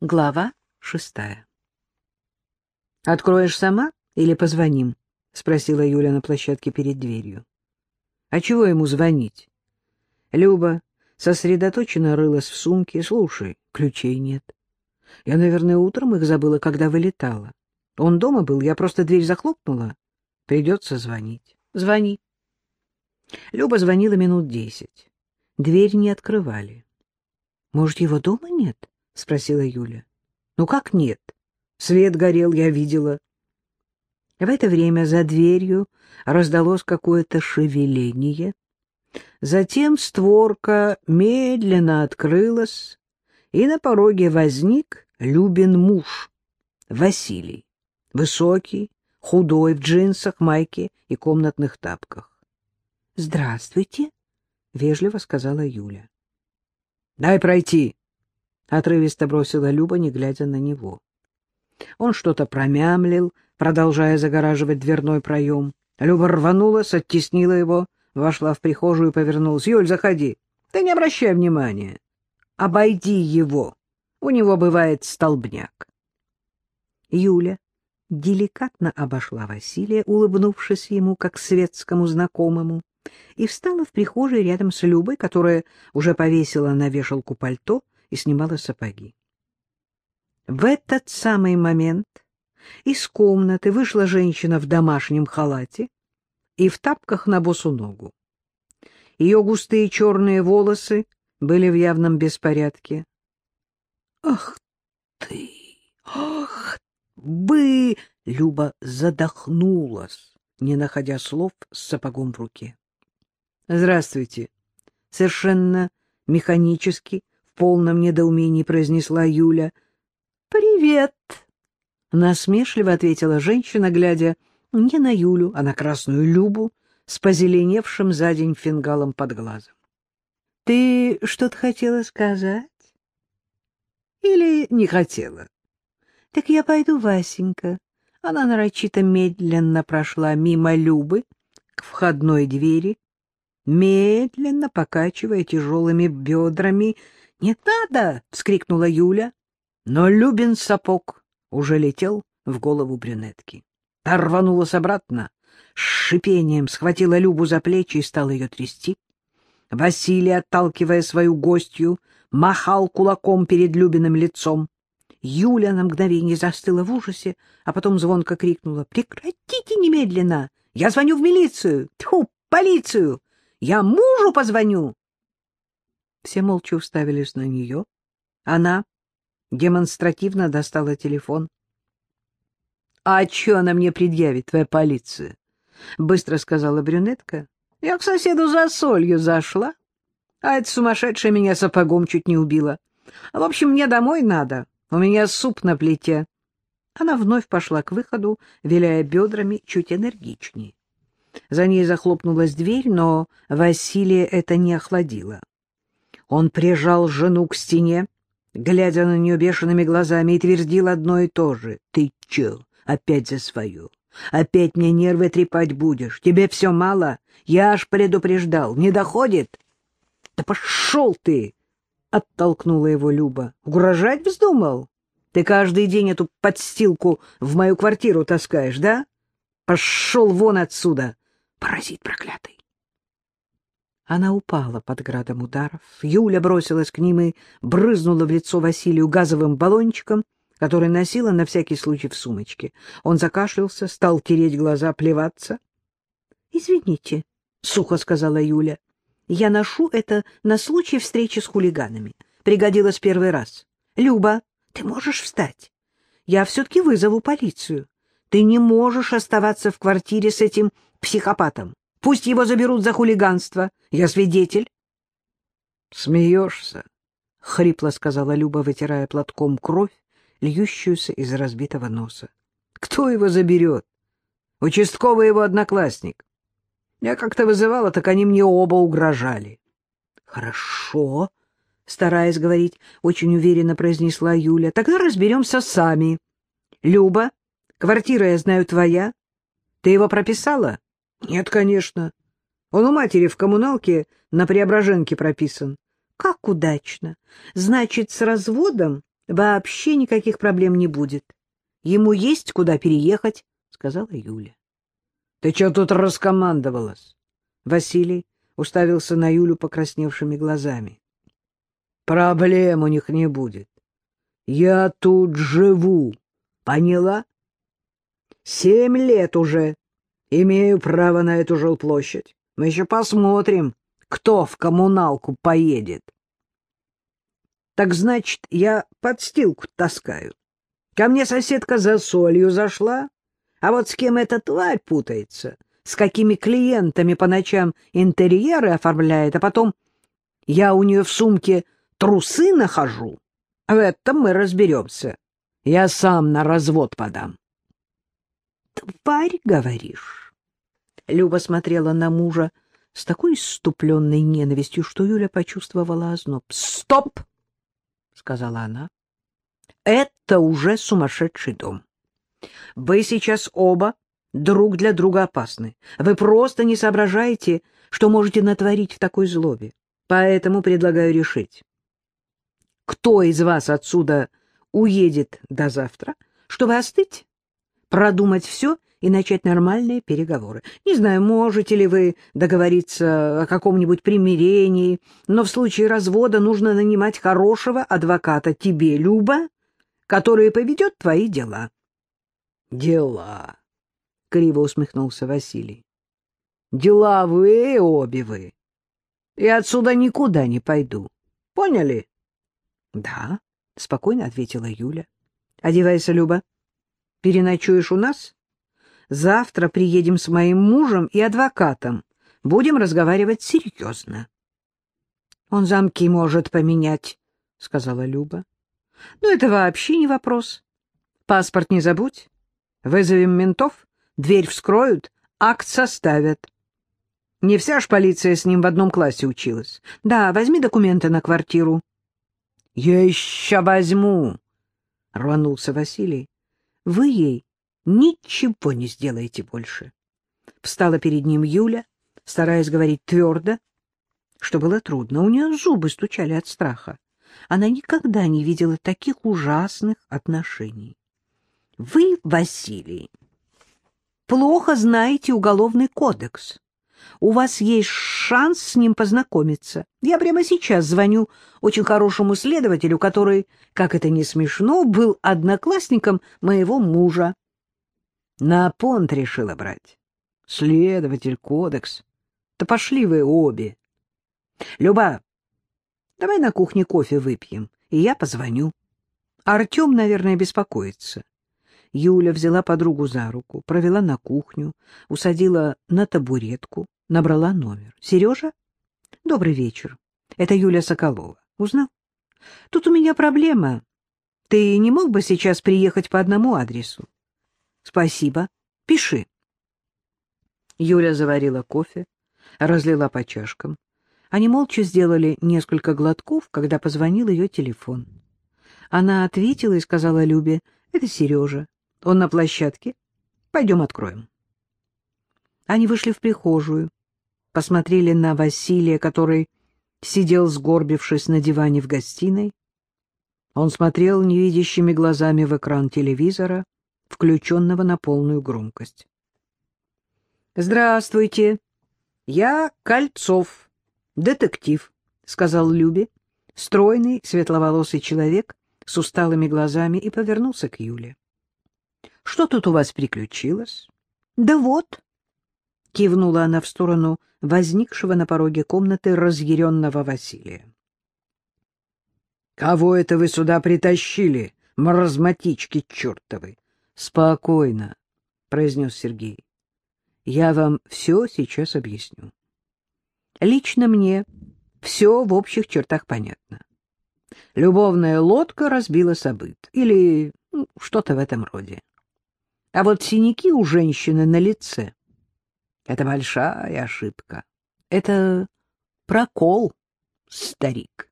Глава шестая. «Откроешь сама или позвоним?» — спросила Юля на площадке перед дверью. «А чего ему звонить?» Люба сосредоточенно рылась в сумке. «Слушай, ключей нет. Я, наверное, утром их забыла, когда вылетала. Он дома был, я просто дверь захлопнула. Придется звонить. Звони». Люба звонила минут десять. Дверь не открывали. «Может, его дома нет?» — спросила Юля. — Ну как нет? Свет горел, я видела. В это время за дверью раздалось какое-то шевеление. Затем створка медленно открылась, и на пороге возник Любин муж, Василий, высокий, худой, в джинсах, майке и комнатных тапках. — Здравствуйте, — вежливо сказала Юля. — Дай пройти, — отрывисто бросила Люба, не глядя на него. Он что-то промямлил, продолжая загораживать дверной проем. Люба рванулась, оттеснила его, вошла в прихожую и повернулась. — Юль, заходи. Ты не обращай внимания. Обойди его. У него бывает столбняк. Юля деликатно обошла Василия, улыбнувшись ему, как светскому знакомому, и встала в прихожей рядом с Любой, которая уже повесила на вешалку пальто и снимала сапоги. В этот самый момент из комнаты вышла женщина в домашнем халате и в тапках на босу ногу. Ее густые черные волосы были в явном беспорядке. — Ах ты! Ах бы! Люба задохнулась, не находя слов с сапогом в руке. — Здравствуйте! Совершенно механически полном недоумении произнесла Юля. «Привет!» — насмешливо ответила женщина, глядя не на Юлю, а на красную Любу с позеленевшим за день фингалом под глазом. «Ты что-то хотела сказать? Или не хотела?» «Так я пойду, Васенька». Она нарочито медленно прошла мимо Любы к входной двери, медленно покачивая тяжелыми бедрами, — Не надо! — вскрикнула Юля. Но Любин сапог уже летел в голову брюнетки. Та рванулась обратно, с шипением схватила Любу за плечи и стала ее трясти. Василий, отталкивая свою гостью, махал кулаком перед Любиным лицом. Юля на мгновение застыла в ужасе, а потом звонко крикнула. — Прекратите немедленно! Я звоню в милицию! Тьфу, полицию! Я мужу позвоню! Все молча уставились на нее. Она демонстративно достала телефон. — А что она мне предъявит, твоя полиция? — быстро сказала брюнетка. — Я к соседу за солью зашла, а эта сумасшедшая меня сапогом чуть не убила. В общем, мне домой надо, у меня суп на плите. Она вновь пошла к выходу, виляя бедрами чуть энергичнее. За ней захлопнулась дверь, но Василия это не охладило. Он прижал жену к стене, глядя на нее бешеными глазами, и твердил одно и то же. — Ты че, опять за свою? Опять мне нервы трепать будешь? Тебе все мало? Я аж предупреждал. Не доходит? — Да пошел ты! — оттолкнула его Люба. — Угрожать вздумал? Ты каждый день эту подстилку в мою квартиру таскаешь, да? Пошел вон отсюда, паразит проклятый! Она упала под градом ударов. Юля бросилась к ним и брызнула в лицо Василию газовым баллончиком, который носила на всякий случай в сумочке. Он закашлялся, стал тереть глаза, плеваться. — Извините, — сухо сказала Юля, — я ношу это на случай встречи с хулиганами. Пригодилось первый раз. Люба, ты можешь встать? Я все-таки вызову полицию. Ты не можешь оставаться в квартире с этим психопатом. Пусть его заберут за хулиганство. Я свидетель. — Смеешься? — хрипло сказала Люба, вытирая платком кровь, льющуюся из разбитого носа. — Кто его заберет? Участковый его одноклассник. Я как-то вызывала, так они мне оба угрожали. — Хорошо, — стараясь говорить, очень уверенно произнесла Юля. — Тогда разберемся сами. — Люба, квартира, я знаю, твоя. Ты его прописала? —— Нет, конечно. Он у матери в коммуналке на Преображенке прописан. — Как удачно. Значит, с разводом вообще никаких проблем не будет. Ему есть куда переехать, — сказала Юля. — Ты что тут раскомандовалась? Василий уставился на Юлю покрасневшими глазами. — Проблем у них не будет. Я тут живу, поняла? Семь лет уже имею право на эту жилплощадь. Мы еще посмотрим, кто в коммуналку поедет. Так значит, я подстилку таскаю. Ко мне соседка за солью зашла, а вот с кем эта тварь путается, с какими клиентами по ночам интерьеры оформляет, а потом я у нее в сумке трусы нахожу, в этом мы разберемся. Я сам на развод подам. — Тварь, говоришь? Люба смотрела на мужа с такой иступленной ненавистью, что Юля почувствовала озноб. — Стоп! — сказала она. — Это уже сумасшедший дом. Вы сейчас оба друг для друга опасны. Вы просто не соображаете, что можете натворить в такой злобе. Поэтому предлагаю решить. Кто из вас отсюда уедет до завтра, чтобы остыть, продумать все и начать нормальные переговоры. Не знаю, можете ли вы договориться о каком-нибудь примирении, но в случае развода нужно нанимать хорошего адвоката тебе, Люба, который поведет твои дела. — Дела, — криво усмехнулся Василий. — Дела вы обе вы. Я отсюда никуда не пойду. Поняли? — Да, — спокойно ответила Юля. — Одевайся, Люба. Переночуешь у нас? Завтра приедем с моим мужем и адвокатом. Будем разговаривать серьезно. — Он замки может поменять, — сказала Люба. — Ну, это вообще не вопрос. Паспорт не забудь. Вызовем ментов, дверь вскроют, акт составят. Не вся ж полиция с ним в одном классе училась. Да, возьми документы на квартиру. — Я еще возьму, — рванулся Василий. — Вы ей ничего не сделаете больше. Встала перед ним Юля, стараясь говорить твердо, что было трудно. У нее зубы стучали от страха. Она никогда не видела таких ужасных отношений. Вы, Василий, плохо знаете уголовный кодекс. У вас есть шанс с ним познакомиться. Я прямо сейчас звоню очень хорошему следователю, который, как это не смешно, был одноклассником моего мужа. На понт решила брать. Следователь, кодекс. Да пошли вы обе. Люба, давай на кухне кофе выпьем, и я позвоню. Артем, наверное, беспокоится. Юля взяла подругу за руку, провела на кухню, усадила на табуретку, набрала номер. — Сережа? — Добрый вечер. Это Юля Соколова. Узнал? — Тут у меня проблема. Ты не мог бы сейчас приехать по одному адресу? — Спасибо. Пиши. Юля заварила кофе, разлила по чашкам. Они молча сделали несколько глотков, когда позвонил ее телефон. Она ответила и сказала Любе, — это Сережа. Он на площадке. Пойдем откроем. Они вышли в прихожую, посмотрели на Василия, который сидел, сгорбившись на диване в гостиной. Он смотрел невидящими глазами в экран телевизора, включенного на полную громкость. — Здравствуйте, я Кольцов, детектив, — сказал Любе, стройный, светловолосый человек с усталыми глазами, и повернулся к Юле. Что тут у вас приключилось? — Да вот, — кивнула она в сторону возникшего на пороге комнаты разъяренного Василия. — Кого это вы сюда притащили, маразматички чертовы? — Спокойно, — произнес Сергей. — Я вам все сейчас объясню. Лично мне все в общих чертах понятно. Любовная лодка разбила событ или ну, что-то в этом роде. А вот синяки у женщины на лице — это большая ошибка. Это прокол, старик.